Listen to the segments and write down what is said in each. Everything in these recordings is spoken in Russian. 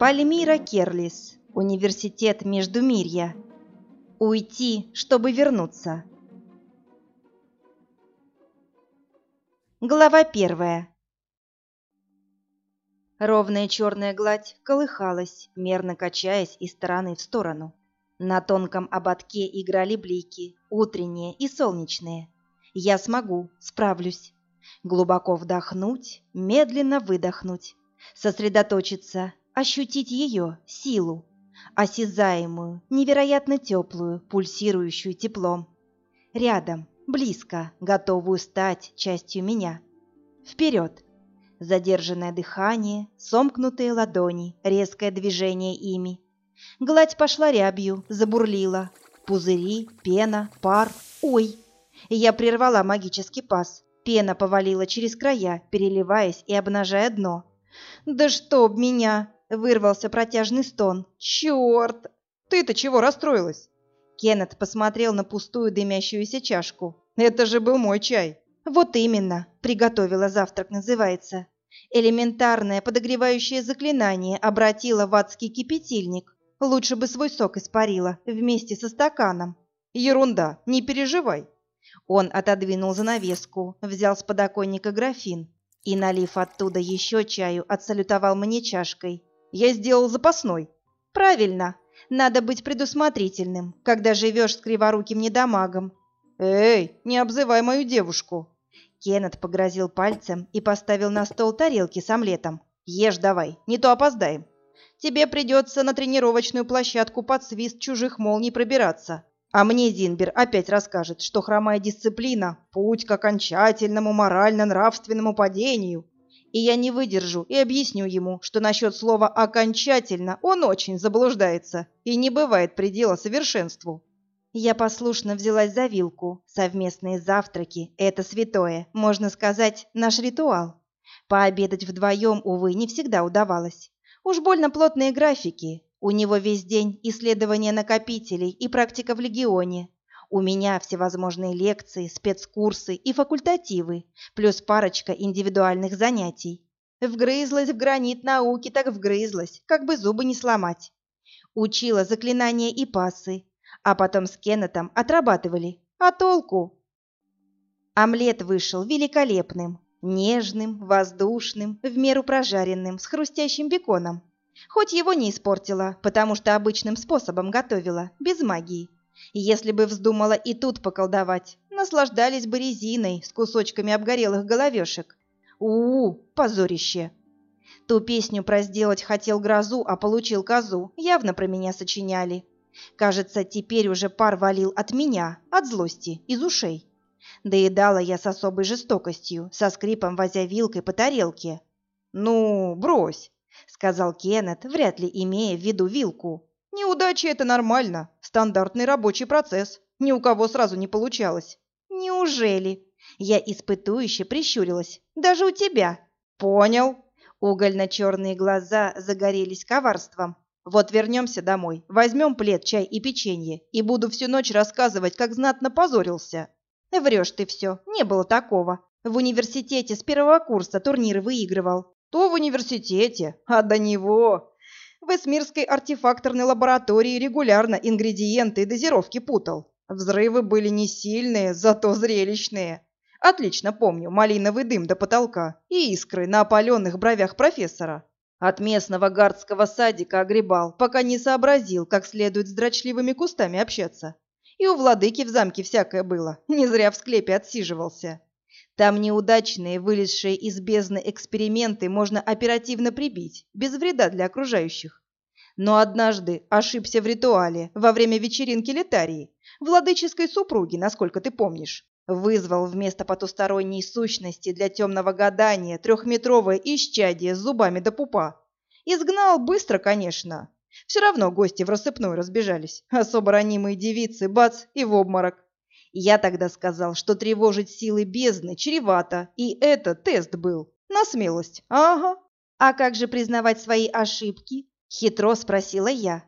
Пальмира Керлис, Университет Междумирья. Уйти, чтобы вернуться. Глава первая. Ровная черная гладь колыхалась, мерно качаясь из стороны в сторону. На тонком ободке играли блики, утренние и солнечные. Я смогу, справлюсь. Глубоко вдохнуть, медленно выдохнуть. Сосредоточиться, ощутить ее силу, осязаемую, невероятно теплую, пульсирующую теплом. Рядом, близко, готовую стать частью меня. Вперед! Задержанное дыхание, сомкнутые ладони, резкое движение ими. Гладь пошла рябью, забурлила. Пузыри, пена, пар. Ой! Я прервала магический пас. Пена повалила через края, переливаясь и обнажая дно. «Да чтоб меня!» Вырвался протяжный стон. «Черт! Ты-то чего расстроилась?» Кеннет посмотрел на пустую дымящуюся чашку. «Это же был мой чай!» «Вот именно!» — приготовила завтрак, называется. Элементарное подогревающее заклинание обратило в адский кипятильник. Лучше бы свой сок испарила вместе со стаканом. «Ерунда, не переживай!» Он отодвинул занавеску, взял с подоконника графин и, налив оттуда еще чаю, отсалютовал мне чашкой. Я сделал запасной. Правильно. Надо быть предусмотрительным, когда живешь с криворуким недомагом. Эй, не обзывай мою девушку. Кеннет погрозил пальцем и поставил на стол тарелки с омлетом. Ешь давай, не то опоздаем. Тебе придется на тренировочную площадку под свист чужих молний пробираться. А мне Зинбер опять расскажет, что хромая дисциплина – путь к окончательному морально-нравственному падению, и я не выдержу и объясню ему, что насчет слова «окончательно» он очень заблуждается, и не бывает предела совершенству. Я послушно взялась за вилку. Совместные завтраки – это святое, можно сказать, наш ритуал. Пообедать вдвоем, увы, не всегда удавалось. Уж больно плотные графики. У него весь день исследования накопителей и практика в легионе. У меня всевозможные лекции, спецкурсы и факультативы, плюс парочка индивидуальных занятий. Вгрызлась в гранит науки, так вгрызлась, как бы зубы не сломать. Учила заклинания и пасы, а потом с Кеннетом отрабатывали. А толку? Омлет вышел великолепным, нежным, воздушным, в меру прожаренным, с хрустящим беконом. Хоть его не испортила, потому что обычным способом готовила, без магии. Если бы вздумала и тут поколдовать, наслаждались бы резиной с кусочками обгорелых головешек. У-у, позорище! Ту песню про сделать хотел грозу, а получил козу, явно про меня сочиняли. Кажется, теперь уже пар валил от меня, от злости, из ушей. Доедала я с особой жестокостью, со скрипом возя вилкой по тарелке. «Ну, брось», — сказал Кеннет, вряд ли имея в виду вилку. Неудачи – это нормально, стандартный рабочий процесс. Ни у кого сразу не получалось. Неужели? Я испытующе прищурилась. Даже у тебя. Понял. Угольно-черные глаза загорелись коварством. Вот вернемся домой, возьмем плед, чай и печенье, и буду всю ночь рассказывать, как знатно позорился. Врешь ты все, не было такого. В университете с первого курса турниры выигрывал. То в университете, а до него в Эсмирской артефакторной лаборатории регулярно ингредиенты и дозировки путал. Взрывы были не сильные, зато зрелищные. Отлично помню малиновый дым до потолка и искры на опаленных бровях профессора. От местного гардского садика огребал, пока не сообразил, как следует с дрочливыми кустами общаться. И у владыки в замке всякое было, не зря в склепе отсиживался. Там неудачные, вылезшие из бездны эксперименты можно оперативно прибить, без вреда для окружающих. Но однажды ошибся в ритуале во время вечеринки Летарии, владыческой супруги, насколько ты помнишь. Вызвал вместо потусторонней сущности для темного гадания трехметровое исчадие с зубами до пупа. Изгнал быстро, конечно. Все равно гости в рассыпную разбежались. Особо ранимые девицы, бац, и в обморок. Я тогда сказал, что тревожить силы бездны чревато, и это тест был. На смелость. Ага. А как же признавать свои ошибки? Хитро спросила я.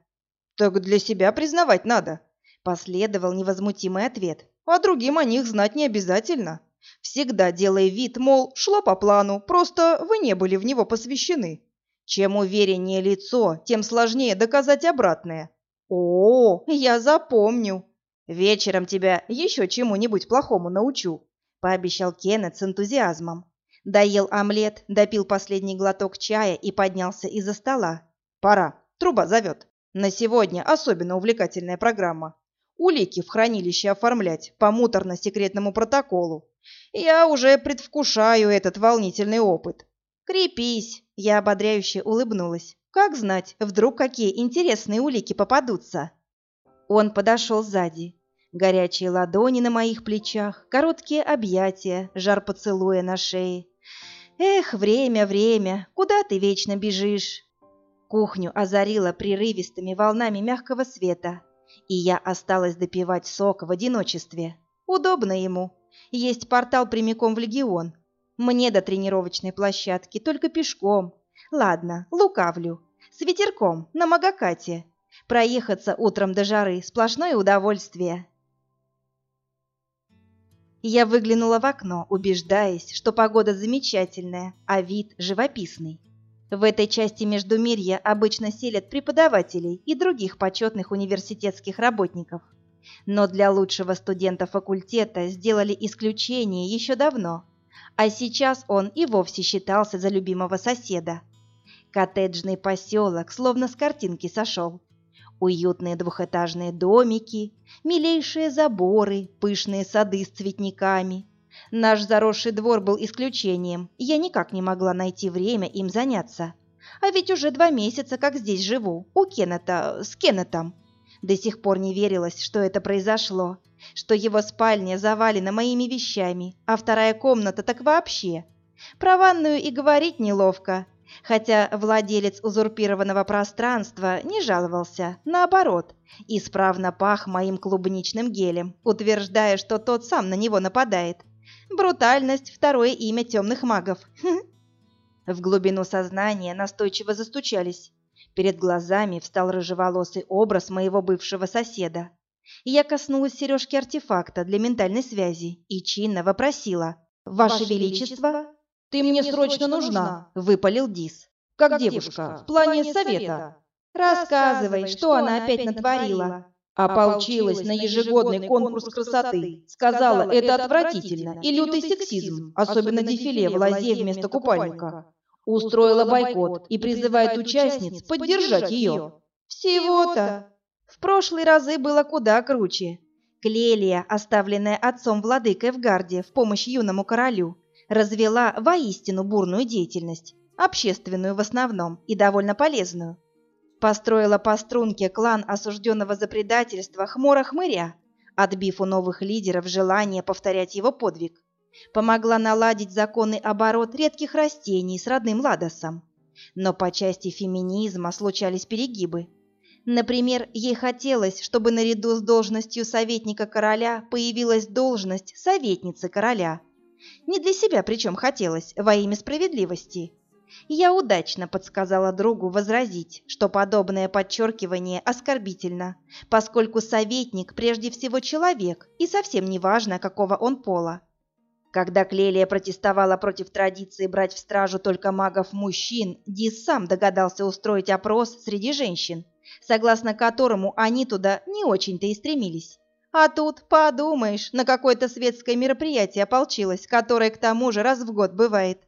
Так для себя признавать надо. Последовал невозмутимый ответ. А другим о них знать не обязательно. Всегда делая вид, мол, шло по плану, просто вы не были в него посвящены. Чем увереннее лицо, тем сложнее доказать обратное. О, я запомню. Вечером тебя еще чему-нибудь плохому научу, пообещал Кеннет с энтузиазмом. Доел омлет, допил последний глоток чая и поднялся из-за стола. Пора, труба зовет. На сегодня особенно увлекательная программа. Улики в хранилище оформлять по муторно-секретному протоколу. Я уже предвкушаю этот волнительный опыт. Крепись, я ободряюще улыбнулась. Как знать, вдруг какие интересные улики попадутся. Он подошел сзади. Горячие ладони на моих плечах, короткие объятия, жар поцелуя на шее. Эх, время, время, куда ты вечно бежишь? Кухню озарило прерывистыми волнами мягкого света, и я осталась допивать сок в одиночестве. Удобно ему. Есть портал прямиком в Легион. Мне до тренировочной площадки только пешком. Ладно, лукавлю. С ветерком, на Магакате. Проехаться утром до жары – сплошное удовольствие. Я выглянула в окно, убеждаясь, что погода замечательная, а вид живописный. В этой части Междумирья обычно селят преподавателей и других почетных университетских работников. Но для лучшего студента факультета сделали исключение еще давно, а сейчас он и вовсе считался за любимого соседа. Коттеджный поселок словно с картинки сошел. Уютные двухэтажные домики, милейшие заборы, пышные сады с цветниками. Наш заросший двор был исключением, я никак не могла найти время им заняться. А ведь уже два месяца, как здесь живу, у Кеннета, с Кеннетом. До сих пор не верилось, что это произошло, что его спальня завалена моими вещами, а вторая комната так вообще. Про ванную и говорить неловко, хотя владелец узурпированного пространства не жаловался, наоборот, исправно пах моим клубничным гелем, утверждая, что тот сам на него нападает. Брутальность – второе имя темных магов. В глубину сознания настойчиво застучались. Перед глазами встал рыжеволосый образ моего бывшего соседа. Я коснулась сережки артефакта для ментальной связи и чинно вопросила. «Ваше, Ваше Величество?» «Ты мне срочно нужна!» — выпалил Дис. «Как девушка, в плане совета!» «Рассказывай, что она опять натворила!» Ополчилась на ежегодный конкурс красоты. Сказала, это отвратительно и лютый сексизм, особенно дефиле в лазе вместо купальника. Устроила бойкот и призывает участниц поддержать ее. Всего-то. В прошлые разы было куда круче. Клелия, оставленная отцом владыкой в гарде в помощь юному королю, развела воистину бурную деятельность, общественную в основном и довольно полезную. Построила по струнке клан осужденного за предательство хмура-хмыря, отбив у новых лидеров желание повторять его подвиг. Помогла наладить законный оборот редких растений с родным ладосом. Но по части феминизма случались перегибы. Например, ей хотелось, чтобы наряду с должностью советника короля появилась должность советницы короля – не для себя причем хотелось, во имя справедливости. Я удачно подсказала другу возразить, что подобное подчеркивание оскорбительно, поскольку советник прежде всего человек, и совсем не важно, какого он пола. Когда Клелия протестовала против традиции брать в стражу только магов-мужчин, Дис сам догадался устроить опрос среди женщин, согласно которому они туда не очень-то и стремились. А тут, подумаешь, на какое-то светское мероприятие ополчилась, которое к тому же раз в год бывает.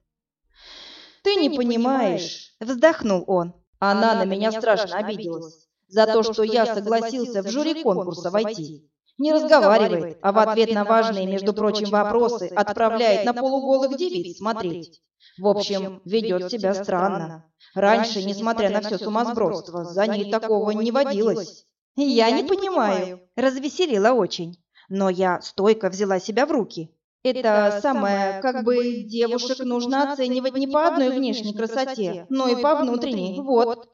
«Ты, не, понимаешь», — вздохнул он. «Она, Она на меня страшно обиделась за то, что я согласился в жюри конкурса войти. Не разговаривает, а в ответ на важные, между прочим, вопросы отправляет на полуголых девиц смотреть. В общем, ведет себя странно. Раньше, несмотря на все сумасбродство, за ней такого не водилось. Я, не понимаю. Развеселила очень. Но я стойко взяла себя в руки. Это самое, как бы девушек нужно оценивать не по одной внешней красоте, но и по внутренней. Вот.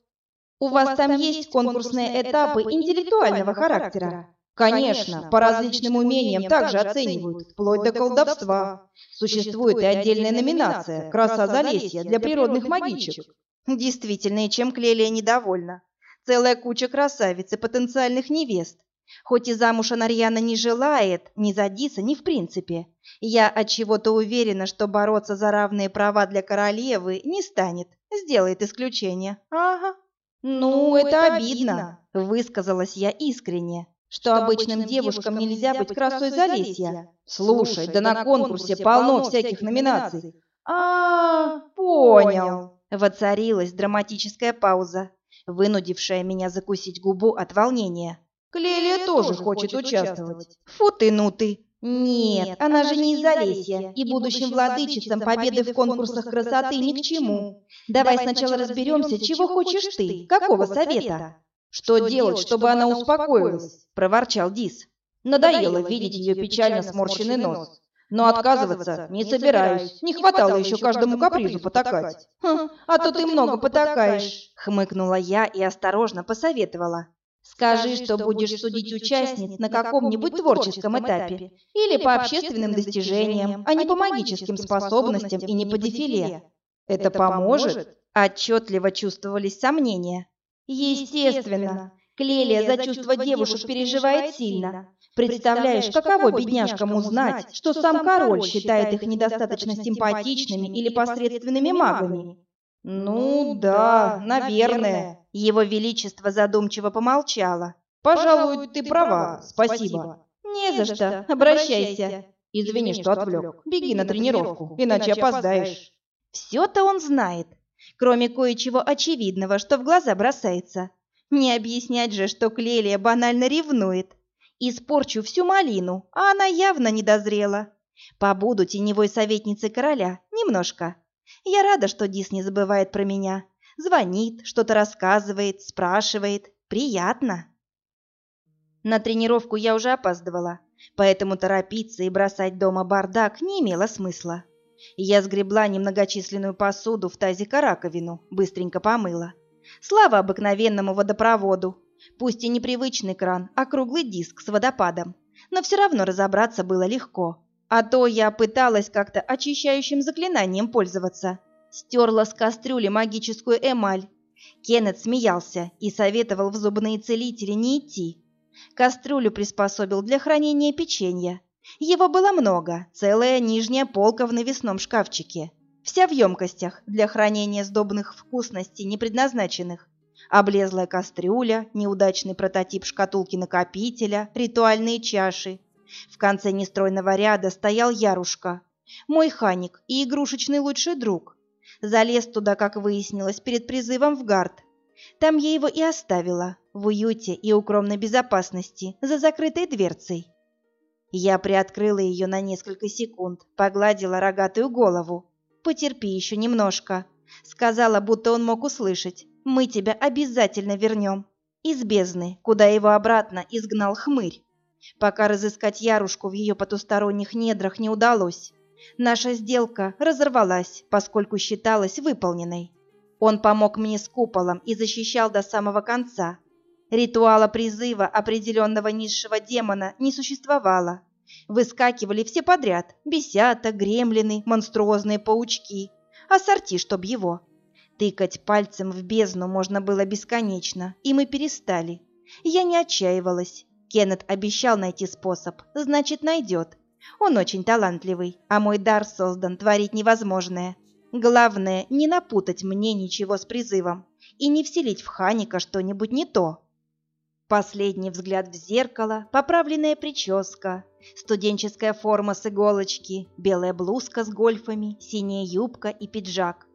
У вас там есть конкурсные этапы интеллектуального характера? Конечно, по различным умениям также оценивают, вплоть до колдовства. Существует и отдельная номинация «Краса Залесья» для природных магичек. Действительно, и чем Клелия недовольна целая куча красавиц и потенциальных невест. Хоть и замуж Анарьяна не желает, ни за Диса, ни в принципе. Я от чего-то уверена, что бороться за равные права для королевы не станет, сделает исключение. Ага. Ну, это обидно, высказалась я искренне что обычным девушкам нельзя быть красой Залесья. Слушай, да на конкурсе полно всяких номинаций. А, понял. Воцарилась драматическая пауза, вынудившая меня закусить губу от волнения. Клелия тоже хочет участвовать. Фу ты, ну ты. Нет, она же не из Залесья, и будущим владычицам победы в конкурсах красоты ни к чему. Давай сначала разберемся, чего хочешь ты, какого совета? Что делать, чтобы она успокоилась? проворчал Дис. Надоело видеть ее печально сморщенный нос. Но отказываться не собираюсь. Не хватало еще каждому капризу потакать. Хм, а то ты много потакаешь, хмыкнула я и осторожно посоветовала. Скажи, что будешь судить участниц на каком-нибудь творческом этапе или по общественным достижениям, а не по магическим способностям и не по дефиле. Это поможет? Отчетливо чувствовались сомнения. Естественно. Клелия за чувства девушек переживает сильно. Представляешь, каково бедняжкам узнать, что сам король считает их недостаточно симпатичными или посредственными магами? Ну да, наверное. Его Величество задумчиво помолчало. Пожалуй, ты права, спасибо. Не за что, обращайся. Извини, что отвлек. Беги на тренировку, иначе опоздаешь. Все-то он знает кроме кое-чего очевидного, что в глаза бросается. Не объяснять же, что Клелия банально ревнует. Испорчу всю малину, а она явно не дозрела. Побуду теневой советницей короля немножко. Я рада, что Дис не забывает про меня. Звонит, что-то рассказывает, спрашивает. Приятно. На тренировку я уже опаздывала, поэтому торопиться и бросать дома бардак не имело смысла. Я сгребла немногочисленную посуду в тазика раковину, быстренько помыла. Слава обыкновенному водопроводу. Пусть и непривычный кран, а круглый диск с водопадом. Но все равно разобраться было легко. А то я пыталась как-то очищающим заклинанием пользоваться. Стерла с кастрюли магическую эмаль. Кеннет смеялся и советовал в зубные целители не идти. Кастрюлю приспособил для хранения печенья. Его было много, целая нижняя полка в навесном шкафчике. Вся в емкостях для хранения сдобных вкусностей, не предназначенных. Облезлая кастрюля, неудачный прототип шкатулки-накопителя, ритуальные чаши. В конце нестройного ряда стоял Ярушка, мой ханик и игрушечный лучший друг. Залез туда, как выяснилось, перед призывом в гард. Там я его и оставила, в уюте и укромной безопасности, за закрытой дверцей. Я приоткрыла ее на несколько секунд, погладила рогатую голову. «Потерпи еще немножко», — сказала, будто он мог услышать. «Мы тебя обязательно вернем». Из бездны, куда его обратно изгнал хмырь. Пока разыскать Ярушку в ее потусторонних недрах не удалось. Наша сделка разорвалась, поскольку считалась выполненной. Он помог мне с куполом и защищал до самого конца, Ритуала призыва определенного низшего демона не существовало. Выскакивали все подряд – бесята, гремлины, монструозные паучки. Ассорти, чтоб его. Тыкать пальцем в бездну можно было бесконечно, и мы перестали. Я не отчаивалась. Кеннет обещал найти способ, значит, найдет. Он очень талантливый, а мой дар создан творить невозможное. Главное, не напутать мне ничего с призывом и не вселить в Ханика что-нибудь не то. Последний взгляд в зеркало, поправленная прическа, студенческая форма с иголочки, белая блузка с гольфами, синяя юбка и пиджак,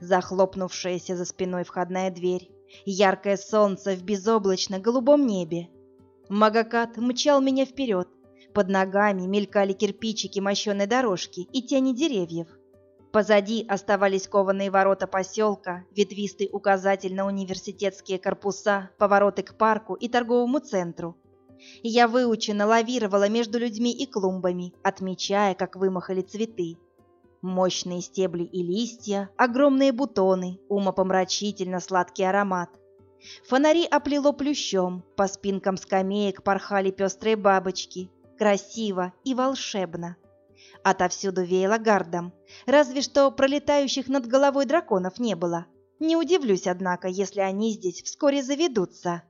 захлопнувшаяся за спиной входная дверь, яркое солнце в безоблачно-голубом небе. Магакат мчал меня вперед, под ногами мелькали кирпичики мощеной дорожки и тени деревьев. Позади оставались кованые ворота поселка, ветвистый указатель на университетские корпуса, повороты к парку и торговому центру. Я выученно лавировала между людьми и клумбами, отмечая, как вымахали цветы. Мощные стебли и листья, огромные бутоны, умопомрачительно сладкий аромат. Фонари оплело плющом, по спинкам скамеек порхали пестрые бабочки. Красиво и волшебно. Отовсюду веяло гардом, разве что пролетающих над головой драконов не было. Не удивлюсь, однако, если они здесь вскоре заведутся.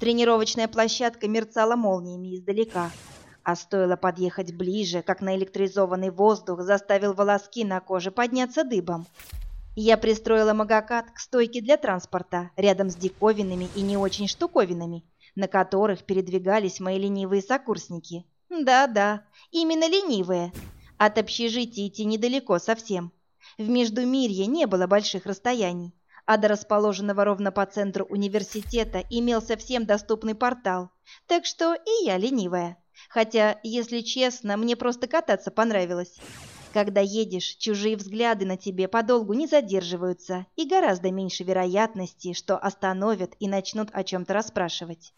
Тренировочная площадка мерцала молниями издалека, а стоило подъехать ближе, как наэлектризованный воздух заставил волоски на коже подняться дыбом. Я пристроила магакат к стойке для транспорта рядом с диковинными и не очень штуковинами, на которых передвигались мои ленивые сокурсники. Да-да, именно ленивые. От общежития идти недалеко совсем. В Междумирье не было больших расстояний, а до расположенного ровно по центру университета имелся всем доступный портал, так что и я ленивая. Хотя, если честно, мне просто кататься понравилось. Когда едешь, чужие взгляды на тебе подолгу не задерживаются, и гораздо меньше вероятности, что остановят и начнут о чем-то расспрашивать.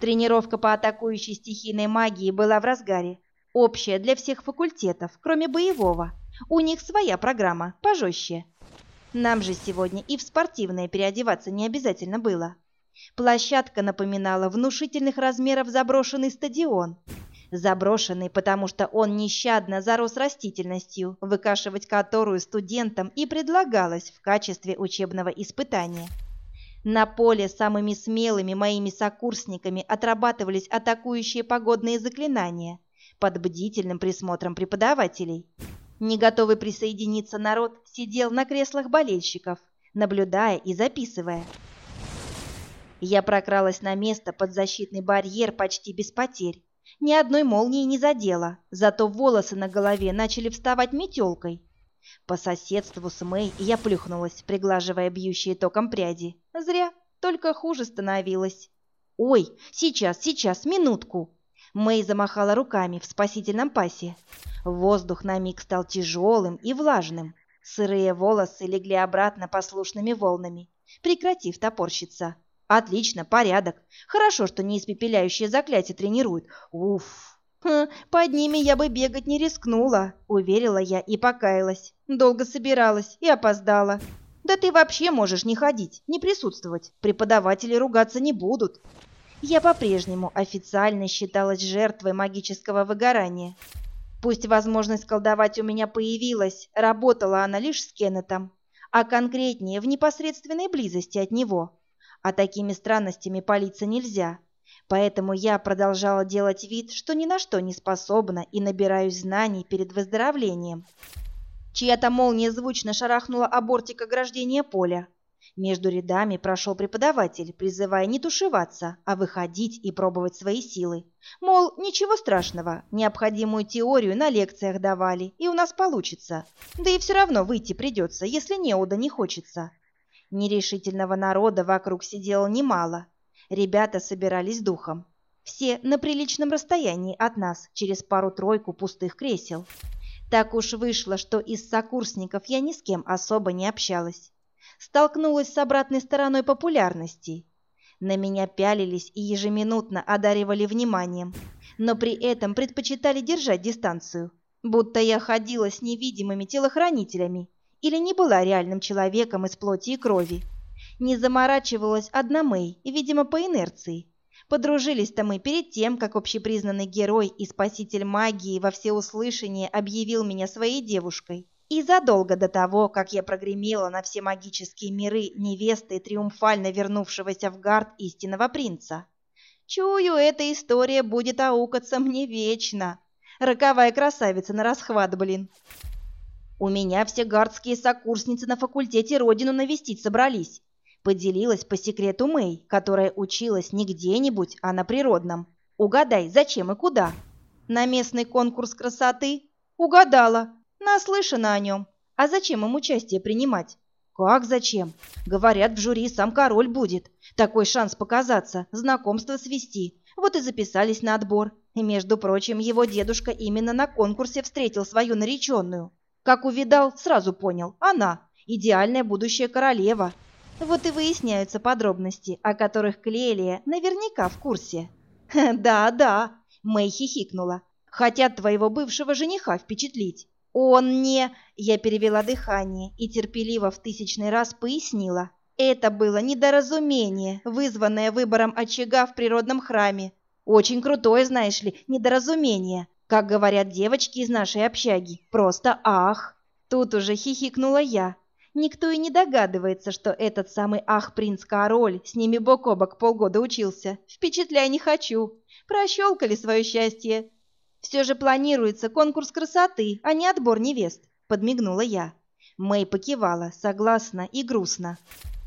Тренировка по атакующей стихийной магии была в разгаре. Общая для всех факультетов, кроме боевого. У них своя программа, пожестче. Нам же сегодня и в спортивное переодеваться не обязательно было. Площадка напоминала внушительных размеров заброшенный стадион. Заброшенный, потому что он нещадно зарос растительностью, выкашивать которую студентам и предлагалось в качестве учебного испытания. На поле самыми смелыми моими сокурсниками отрабатывались атакующие погодные заклинания под бдительным присмотром преподавателей. Не готовый присоединиться народ сидел на креслах болельщиков, наблюдая и записывая. Я прокралась на место под защитный барьер почти без потерь. Ни одной молнии не задела, зато волосы на голове начали вставать метелкой. По соседству с Мэй я плюхнулась, приглаживая бьющие током пряди. Зря, только хуже становилось. «Ой, сейчас, сейчас, минутку!» Мэй замахала руками в спасительном пасе. Воздух на миг стал тяжелым и влажным. Сырые волосы легли обратно послушными волнами, прекратив топорщиться. Отлично, порядок. Хорошо, что не испепеляющие заклятия тренируют. Уф. Хм, под ними я бы бегать не рискнула, уверила я и покаялась. Долго собиралась и опоздала. Да ты вообще можешь не ходить, не присутствовать. Преподаватели ругаться не будут. Я по-прежнему официально считалась жертвой магического выгорания. Пусть возможность колдовать у меня появилась, работала она лишь с Кеннетом, а конкретнее в непосредственной близости от него а такими странностями палиться нельзя. Поэтому я продолжала делать вид, что ни на что не способна и набираюсь знаний перед выздоровлением. Чья-то молния звучно шарахнула о бортик ограждения поля. Между рядами прошел преподаватель, призывая не тушеваться, а выходить и пробовать свои силы. Мол, ничего страшного, необходимую теорию на лекциях давали, и у нас получится. Да и все равно выйти придется, если неуда не хочется. Нерешительного народа вокруг сидело немало. Ребята собирались духом. Все на приличном расстоянии от нас, через пару-тройку пустых кресел. Так уж вышло, что из сокурсников я ни с кем особо не общалась. Столкнулась с обратной стороной популярности. На меня пялились и ежеминутно одаривали вниманием, но при этом предпочитали держать дистанцию, будто я ходила с невидимыми телохранителями или не была реальным человеком из плоти и крови. Не заморачивалась одна Мэй, видимо, по инерции. Подружились-то мы перед тем, как общепризнанный герой и спаситель магии во всеуслышание объявил меня своей девушкой. И задолго до того, как я прогремела на все магические миры невесты триумфально вернувшегося в гард истинного принца. Чую, эта история будет аукаться мне вечно. Роковая красавица на расхват, блин. У меня все гардские сокурсницы на факультете родину навестить собрались. Поделилась по секрету Мэй, которая училась не где-нибудь, а на природном. Угадай, зачем и куда? На местный конкурс красоты? Угадала. Наслышана о нем. А зачем им участие принимать? Как зачем? Говорят, в жюри сам король будет. Такой шанс показаться, знакомство свести. Вот и записались на отбор. И, между прочим, его дедушка именно на конкурсе встретил свою нареченную. Как увидал, сразу понял, она – идеальная будущая королева. Вот и выясняются подробности, о которых Клелия наверняка в курсе. «Да, да», – Мэй хихикнула. «Хотят твоего бывшего жениха впечатлить». «Он не...» – я перевела дыхание и терпеливо в тысячный раз пояснила. Это было недоразумение, вызванное выбором очага в природном храме. Очень крутое, знаешь ли, недоразумение. Как говорят девочки из нашей общаги, просто ах. Тут уже хихикнула я. Никто и не догадывается, что этот самый ах-принц-король с ними бок о бок полгода учился. Впечатляй не хочу. Прощелкали свое счастье. Все же планируется конкурс красоты, а не отбор невест, подмигнула я. Мэй покивала, согласно и грустно.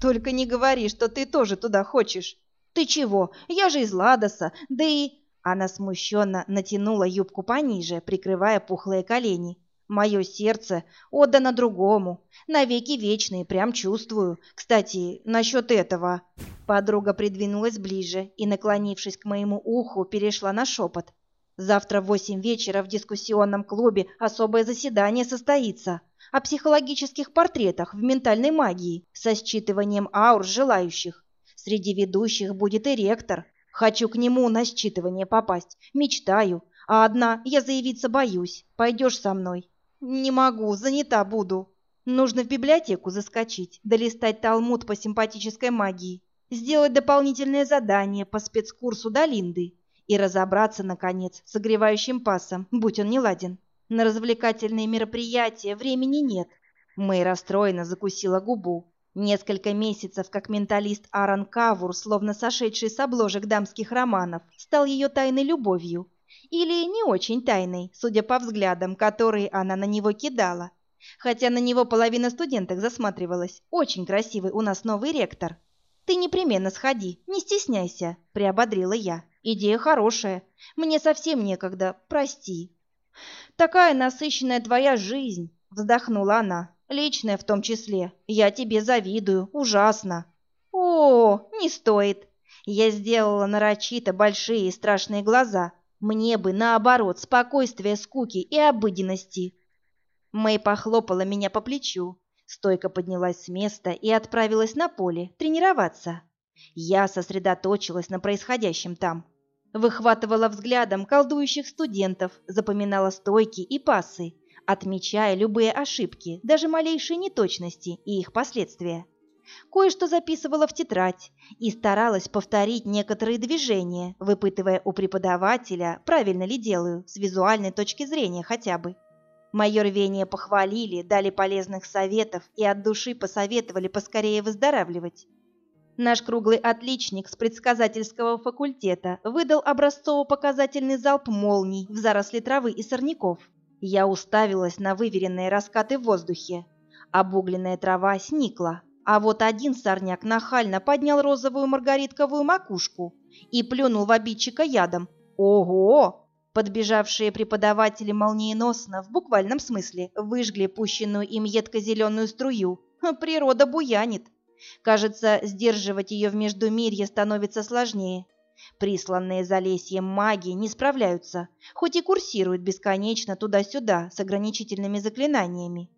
Только не говори, что ты тоже туда хочешь. Ты чего? Я же из Ладоса, да и... Она смущенно натянула юбку пониже, прикрывая пухлые колени. Мое сердце отдано другому, навеки вечные, прям чувствую. Кстати, насчет этого. Подруга придвинулась ближе и, наклонившись к моему уху, перешла на шепот. Завтра в восемь вечера в дискуссионном клубе особое заседание состоится о психологических портретах в ментальной магии со считыванием аур желающих. Среди ведущих будет и ректор. Хочу к нему на считывание попасть. Мечтаю. А одна я заявиться боюсь. Пойдешь со мной? «Не могу, занята буду. Нужно в библиотеку заскочить, долистать талмуд по симпатической магии, сделать дополнительное задание по спецкурсу Долинды и разобраться, наконец, с согревающим пасом, будь он не ладен. На развлекательные мероприятия времени нет». Мэй расстроенно закусила губу. Несколько месяцев как менталист Аарон Кавур, словно сошедший с обложек дамских романов, стал ее тайной любовью, или не очень тайной, судя по взглядам, которые она на него кидала. Хотя на него половина студенток засматривалась. Очень красивый у нас новый ректор. «Ты непременно сходи, не стесняйся», — приободрила я. «Идея хорошая. Мне совсем некогда, прости». «Такая насыщенная твоя жизнь», — вздохнула она. «Личная в том числе. Я тебе завидую. Ужасно». «О, не стоит». Я сделала нарочито большие и страшные глаза, мне бы, наоборот, спокойствия, скуки и обыденности. Мэй похлопала меня по плечу, стойко поднялась с места и отправилась на поле тренироваться. Я сосредоточилась на происходящем там. Выхватывала взглядом колдующих студентов, запоминала стойки и пасы, отмечая любые ошибки, даже малейшие неточности и их последствия кое-что записывала в тетрадь и старалась повторить некоторые движения, выпытывая у преподавателя, правильно ли делаю, с визуальной точки зрения хотя бы. Мое рвение похвалили, дали полезных советов и от души посоветовали поскорее выздоравливать. Наш круглый отличник с предсказательского факультета выдал образцово-показательный залп молний в заросли травы и сорняков. Я уставилась на выверенные раскаты в воздухе. Обугленная трава сникла, а вот один сорняк нахально поднял розовую маргаритковую макушку и плюнул в обидчика ядом. Ого! Подбежавшие преподаватели молниеносно, в буквальном смысле, выжгли пущенную им едко-зеленую струю. Природа буянит. Кажется, сдерживать ее в междумирье становится сложнее. Присланные за лесьем маги не справляются, хоть и курсируют бесконечно туда-сюда с ограничительными заклинаниями.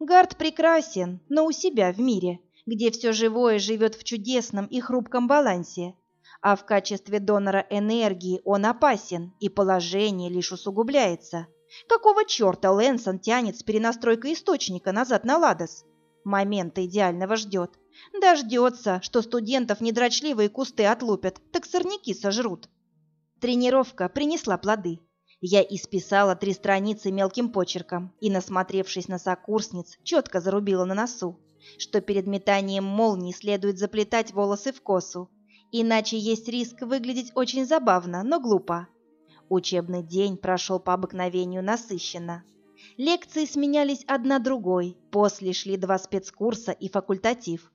Гард прекрасен, но у себя в мире, где все живое живет в чудесном и хрупком балансе, а в качестве донора энергии он опасен, и положение лишь усугубляется. Какого черта Лэнсон тянет с перенастройкой источника назад на Ладос? Момента идеального ждет. Дождется, что студентов недрочливые кусты отлупят, так сорняки сожрут. Тренировка принесла плоды. Я исписала три страницы мелким почерком и, насмотревшись на сокурсниц, четко зарубила на носу, что перед метанием молнии следует заплетать волосы в косу, иначе есть риск выглядеть очень забавно, но глупо. Учебный день прошел по обыкновению насыщенно. Лекции сменялись одна другой, после шли два спецкурса и факультатив.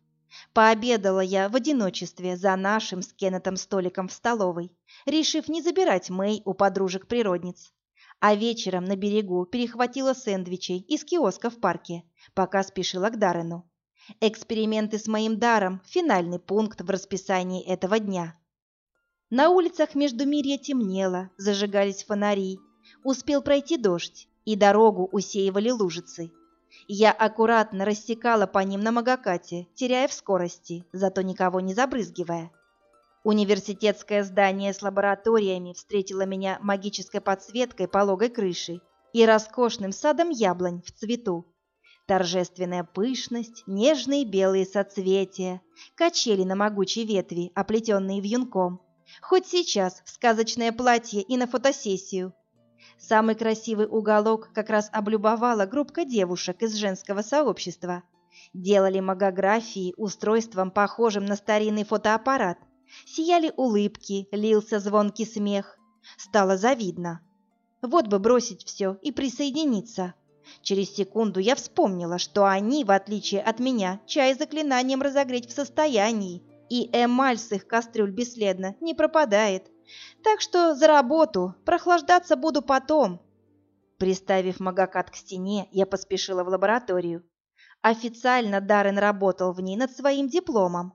Пообедала я в одиночестве за нашим с Кеннетом столиком в столовой, решив не забирать Мэй у подружек-природниц. А вечером на берегу перехватила сэндвичей из киоска в парке, пока спешила к Даррену. Эксперименты с моим даром – финальный пункт в расписании этого дня. На улицах Междумирья темнело, зажигались фонари. Успел пройти дождь, и дорогу усеивали лужицы. Я аккуратно рассекала по ним на магакате, теряя в скорости, зато никого не забрызгивая. Университетское здание с лабораториями встретило меня магической подсветкой пологой крыши и роскошным садом яблонь в цвету. Торжественная пышность, нежные белые соцветия, качели на могучей ветви, оплетенные вьюнком. Хоть сейчас в сказочное платье и на фотосессию, Самый красивый уголок как раз облюбовала группка девушек из женского сообщества. Делали магографии устройством, похожим на старинный фотоаппарат. Сияли улыбки, лился звонкий смех. Стало завидно. Вот бы бросить все и присоединиться. Через секунду я вспомнила, что они, в отличие от меня, чай заклинанием разогреть в состоянии, и эмаль с их кастрюль бесследно не пропадает. Так что за работу, прохлаждаться буду потом. Приставив магакат к стене, я поспешила в лабораторию. Официально Даррен работал в ней над своим дипломом.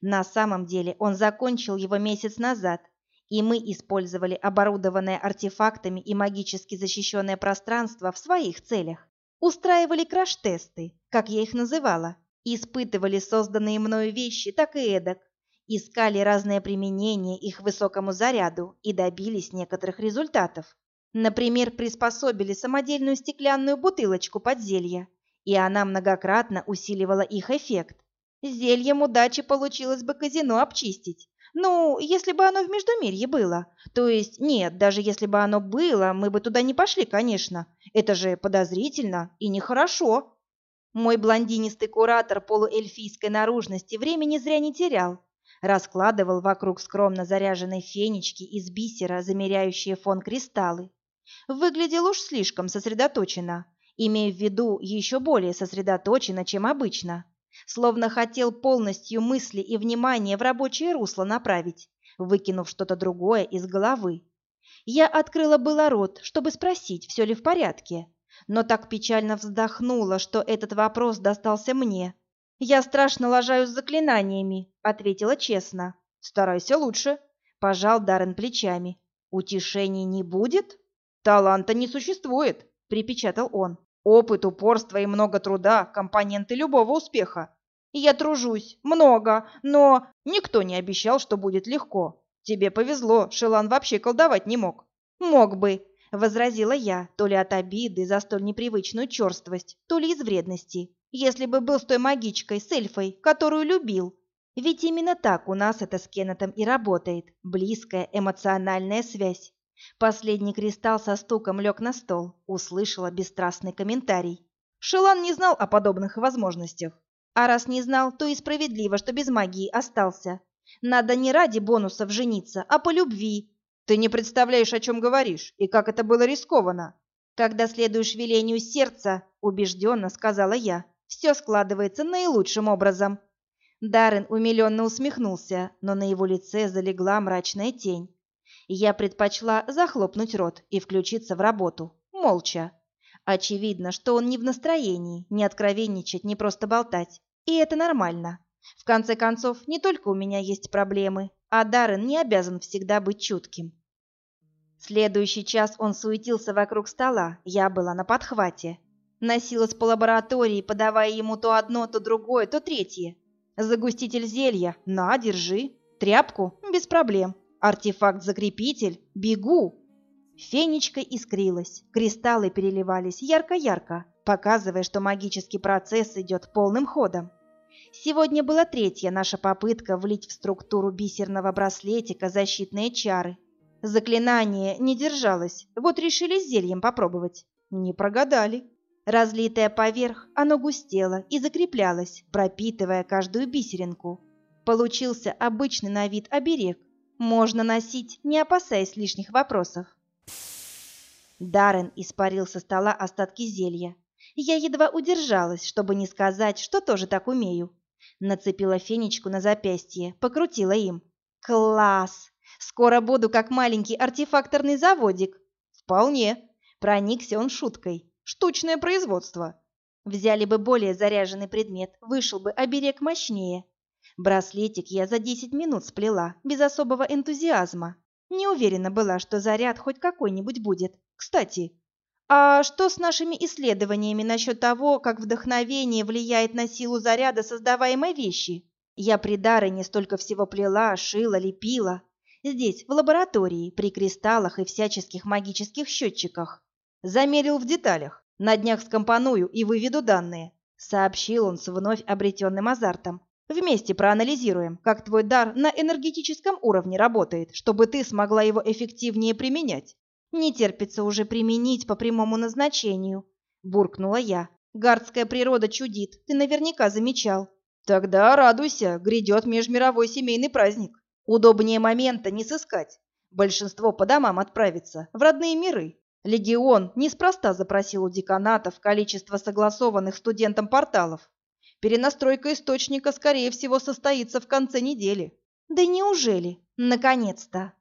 На самом деле он закончил его месяц назад, и мы использовали оборудованное артефактами и магически защищенное пространство в своих целях. Устраивали краш-тесты, как я их называла, испытывали созданные мною вещи так и эдак, искали разные применения их высокому заряду и добились некоторых результатов. Например, приспособили самодельную стеклянную бутылочку под зелье, и она многократно усиливала их эффект. Зельем удачи получилось бы казино обчистить. Ну, если бы оно в Междумирье было. То есть, нет, даже если бы оно было, мы бы туда не пошли, конечно. Это же подозрительно и нехорошо. Мой блондинистый куратор полуэльфийской наружности времени зря не терял. Раскладывал вокруг скромно заряженной фенечки из бисера, замеряющие фон кристаллы. Выглядел уж слишком сосредоточенно, имея в виду еще более сосредоточенно, чем обычно словно хотел полностью мысли и внимание в рабочее русло направить, выкинув что-то другое из головы. Я открыла было рот, чтобы спросить, все ли в порядке, но так печально вздохнула, что этот вопрос достался мне. «Я страшно ложаюсь заклинаниями», — ответила честно. «Старайся лучше», — пожал Даррен плечами. «Утешений не будет?» «Таланта не существует», — припечатал он. Опыт, упорство и много труда – компоненты любого успеха. Я тружусь, много, но никто не обещал, что будет легко. Тебе повезло, Шелан вообще колдовать не мог. Мог бы, возразила я, то ли от обиды за столь непривычную черствость, то ли из вредности, если бы был с той магичкой, с эльфой, которую любил. Ведь именно так у нас это с Кеннетом и работает, близкая эмоциональная связь. Последний кристалл со стуком лег на стол, услышала бесстрастный комментарий. Шелан не знал о подобных возможностях. А раз не знал, то и справедливо, что без магии остался. Надо не ради бонусов жениться, а по любви. Ты не представляешь, о чем говоришь, и как это было рискованно. Когда следуешь велению сердца, убежденно сказала я, все складывается наилучшим образом. Даррен умиленно усмехнулся, но на его лице залегла мрачная тень. Я предпочла захлопнуть рот и включиться в работу, молча. Очевидно, что он не в настроении ни откровенничать, ни просто болтать. И это нормально. В конце концов, не только у меня есть проблемы, а Даррен не обязан всегда быть чутким. Следующий час он суетился вокруг стола, я была на подхвате. Носилась по лаборатории, подавая ему то одно, то другое, то третье. Загуститель зелья, на, держи. Тряпку, без проблем. Артефакт-закрепитель, бегу. Фенечка искрилась, кристаллы переливались ярко-ярко, показывая, что магический процесс идет полным ходом. Сегодня была третья наша попытка влить в структуру бисерного браслетика защитные чары. Заклинание не держалось, вот решили зельем попробовать. Не прогадали. Разлитое поверх, оно густело и закреплялось, пропитывая каждую бисеринку. Получился обычный на вид оберег. Можно носить, не опасаясь лишних вопросов. Даррен испарил со стола остатки зелья. Я едва удержалась, чтобы не сказать, что тоже так умею. Нацепила фенечку на запястье, покрутила им. Класс! Скоро буду как маленький артефакторный заводик. Вполне. Проникся он шуткой. Штучное производство. Взяли бы более заряженный предмет, вышел бы оберег мощнее. Браслетик я за 10 минут сплела, без особого энтузиазма. Не уверена была, что заряд хоть какой-нибудь будет. Кстати, а что с нашими исследованиями насчет того, как вдохновение влияет на силу заряда создаваемой вещи? Я при Дарыне столько всего плела, шила, лепила. Здесь, в лаборатории, при кристаллах и всяческих магических счетчиках. Замерил в деталях. На днях скомпоную и выведу данные. Сообщил он с вновь обретенным азартом. Вместе проанализируем, как твой дар на энергетическом уровне работает, чтобы ты смогла его эффективнее применять. Не терпится уже применить по прямому назначению, буркнула я. Гардская природа чудит, ты наверняка замечал. Тогда радуйся, грядет межмировой семейный праздник. Удобнее момента не сыскать. Большинство по домам отправится, в родные миры. Легион неспроста запросил у деканатов количество согласованных студентам порталов. Перенастройка источника, скорее всего, состоится в конце недели. Да неужели? Наконец-то.